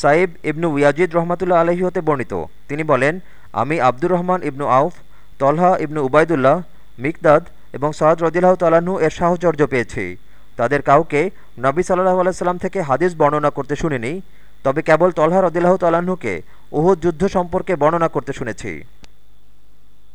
সাইব ইবনু Yazid রহমাতুল্লাহ আলহী হতে বর্ণিত। তিনি বলেন, আমি আব্দুর রহমান ইবনু আউফ, তলহা ইবনু উবায়দুল্লাহ, মিকদাদ এবং সয়দ রদিল্লাহ তালাহু এর সাহচর্য পেয়েছি। তাদের কাউকে নবী সাল্লাহ আলাইসাল্লাম থেকে হাদিস বর্ণনা করতে শুনিনি, তবে কেবল তলহা রদিল্লাহ তালাহুকে উহুদ যুদ্ধ সম্পর্কে বর্ণনা করতে শুনেছি।